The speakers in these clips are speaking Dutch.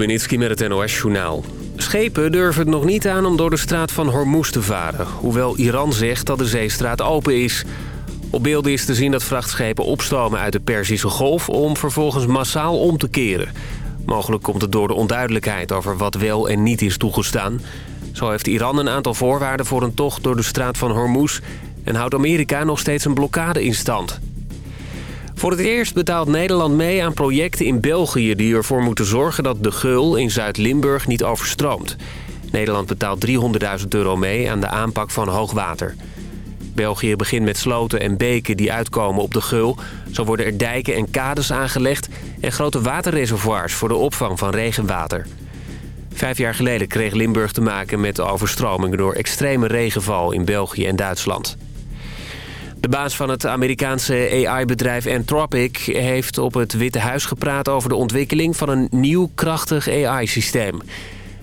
Stubenitski met het NOS-journaal. Schepen durven het nog niet aan om door de straat van Hormuz te varen... hoewel Iran zegt dat de zeestraat open is. Op beelden is te zien dat vrachtschepen opstomen uit de Perzische Golf... om vervolgens massaal om te keren. Mogelijk komt het door de onduidelijkheid over wat wel en niet is toegestaan. Zo heeft Iran een aantal voorwaarden voor een tocht door de straat van Hormuz... en houdt Amerika nog steeds een blokkade in stand. Voor het eerst betaalt Nederland mee aan projecten in België... die ervoor moeten zorgen dat de Geul in Zuid-Limburg niet overstroomt. Nederland betaalt 300.000 euro mee aan de aanpak van hoogwater. België begint met sloten en beken die uitkomen op de Geul. Zo worden er dijken en kades aangelegd... en grote waterreservoirs voor de opvang van regenwater. Vijf jaar geleden kreeg Limburg te maken met overstromingen... door extreme regenval in België en Duitsland. De baas van het Amerikaanse AI-bedrijf Anthropic heeft op het Witte Huis gepraat over de ontwikkeling van een nieuw krachtig AI-systeem.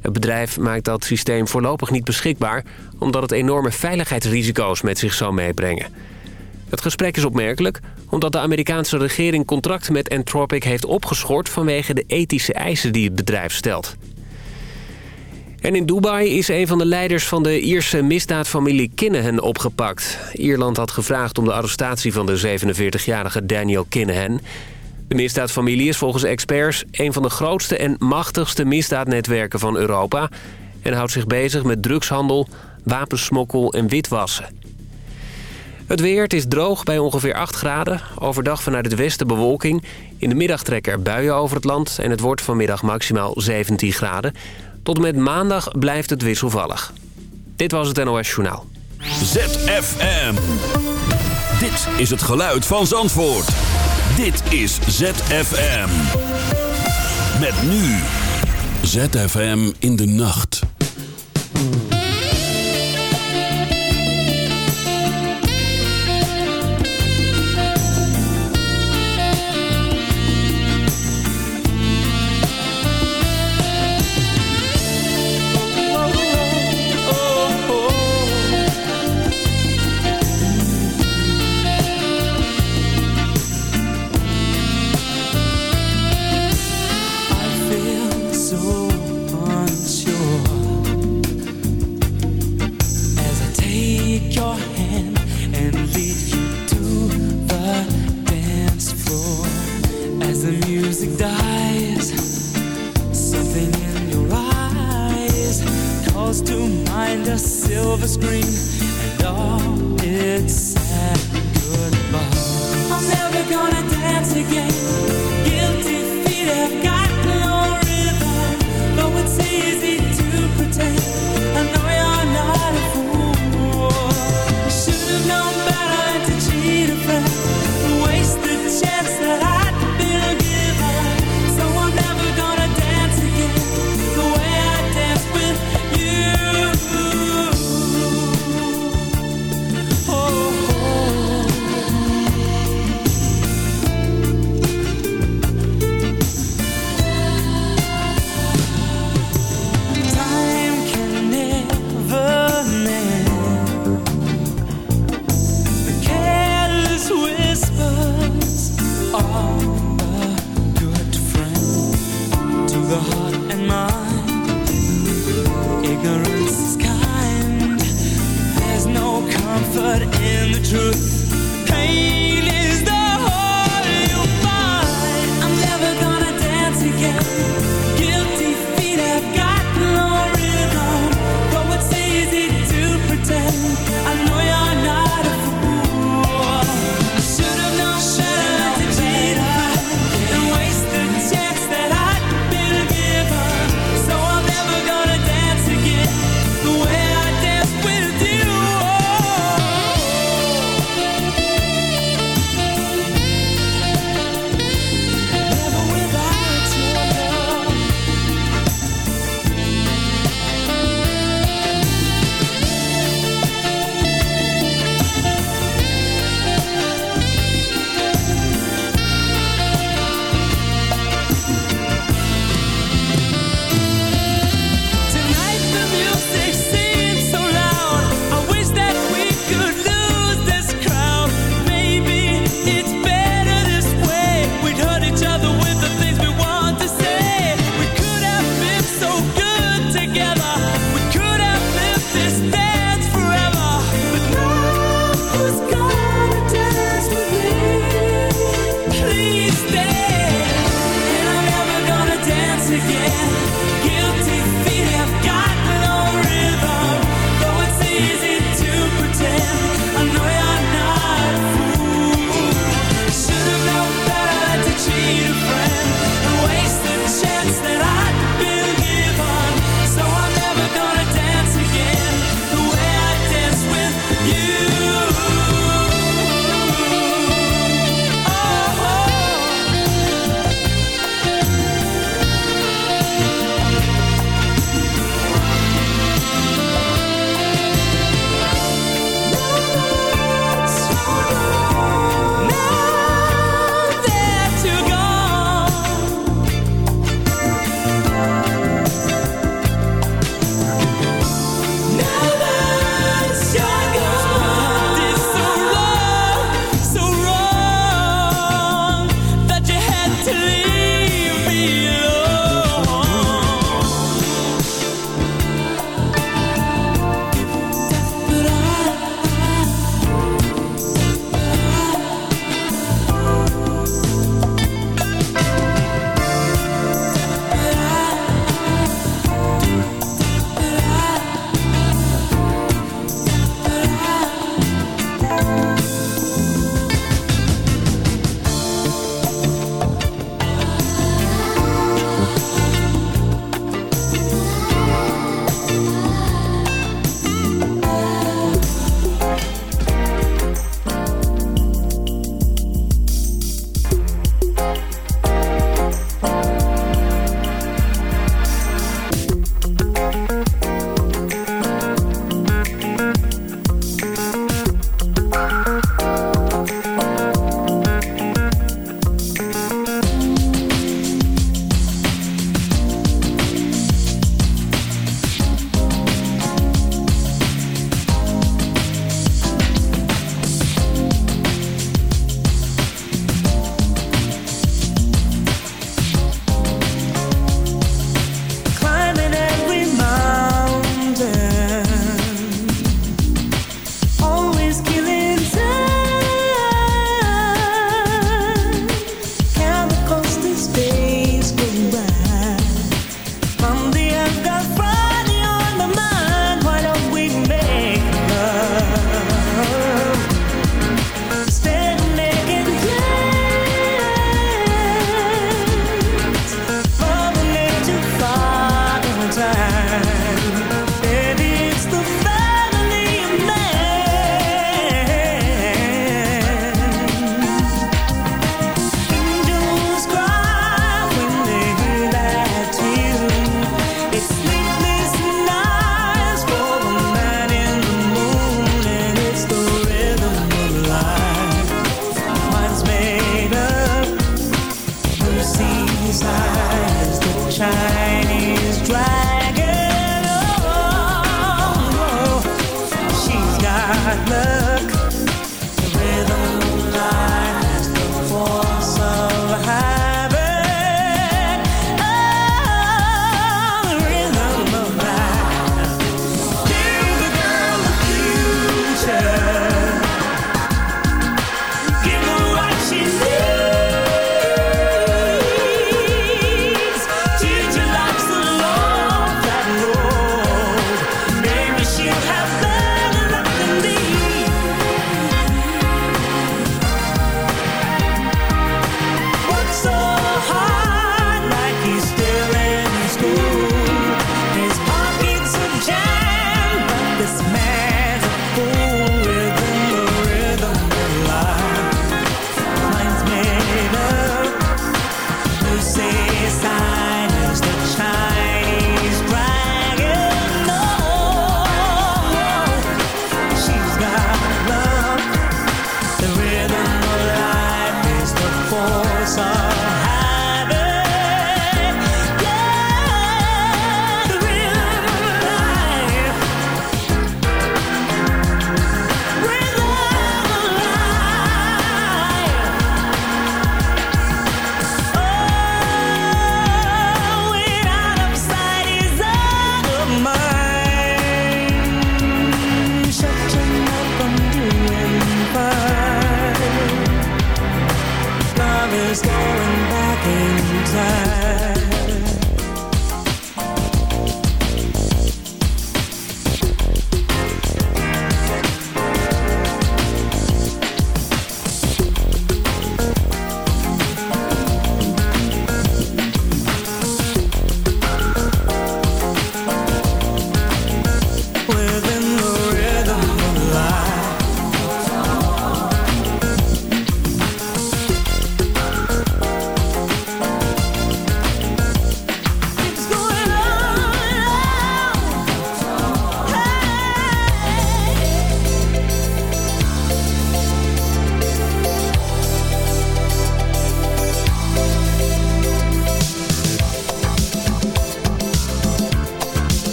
Het bedrijf maakt dat systeem voorlopig niet beschikbaar... omdat het enorme veiligheidsrisico's met zich zou meebrengen. Het gesprek is opmerkelijk omdat de Amerikaanse regering contracten met Anthropic heeft opgeschort... vanwege de ethische eisen die het bedrijf stelt. En in Dubai is een van de leiders van de Ierse misdaadfamilie Kinahan opgepakt. Ierland had gevraagd om de arrestatie van de 47-jarige Daniel Kinahan. De misdaadfamilie is volgens experts een van de grootste en machtigste misdaadnetwerken van Europa... en houdt zich bezig met drugshandel, wapensmokkel en witwassen. Het weer, het is droog bij ongeveer 8 graden. Overdag vanuit het westen bewolking. In de middag trekken er buien over het land... en het wordt vanmiddag maximaal 17 graden. Tot met maandag blijft het wisselvallig. Dit was het NOS Journaal. ZFM. Dit is het geluid van Zandvoort. Dit is ZFM. Met nu. ZFM in de nacht. ignorance is kind. There's no comfort in the truth. Pain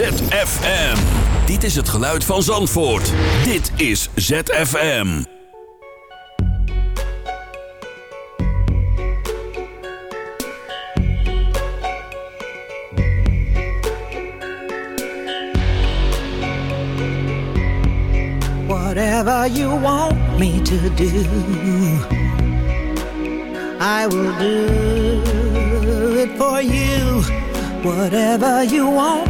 ZFM. Dit is het geluid van Zandvoort. Dit is ZFM. Whatever you want me to do, I will do it for you. Whatever you want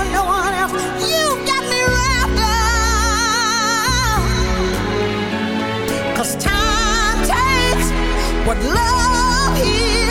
what love heals.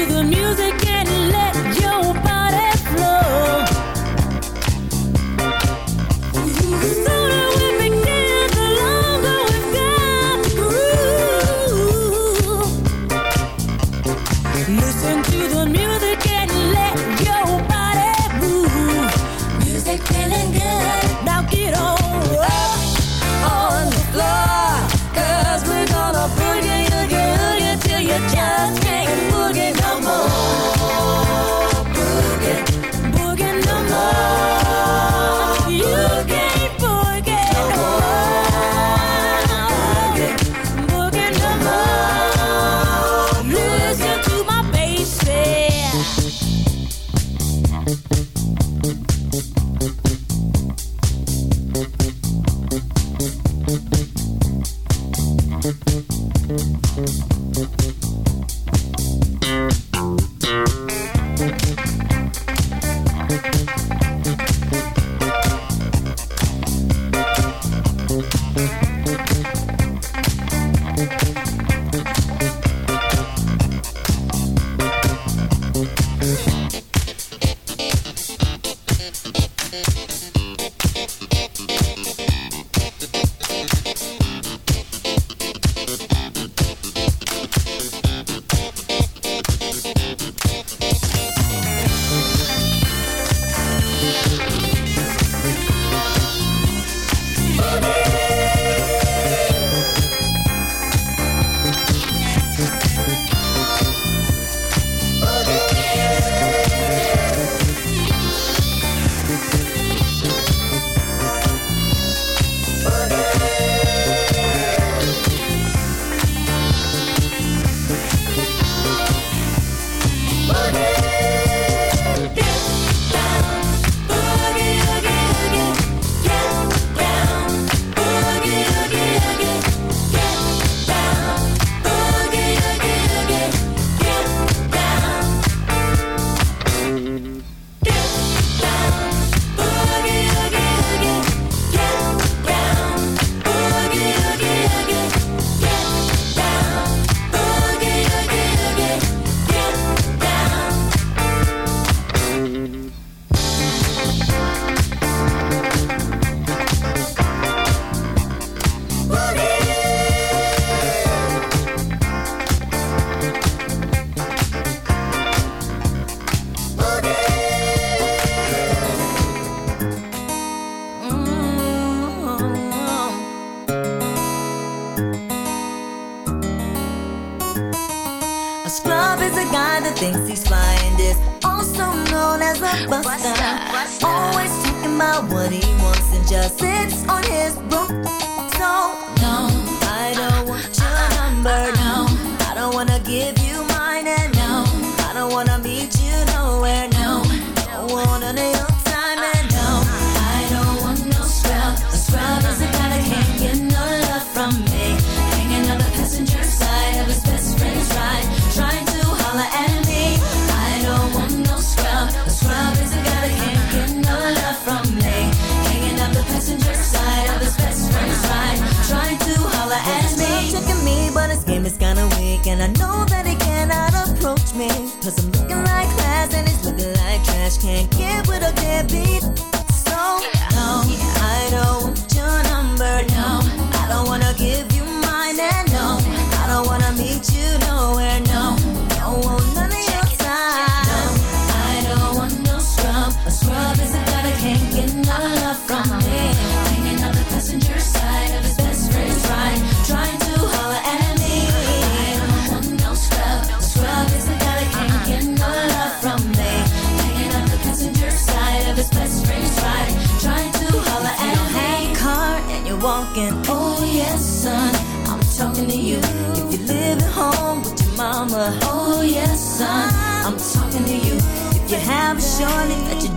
To the music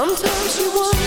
Sometimes you want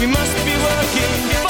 We must be working.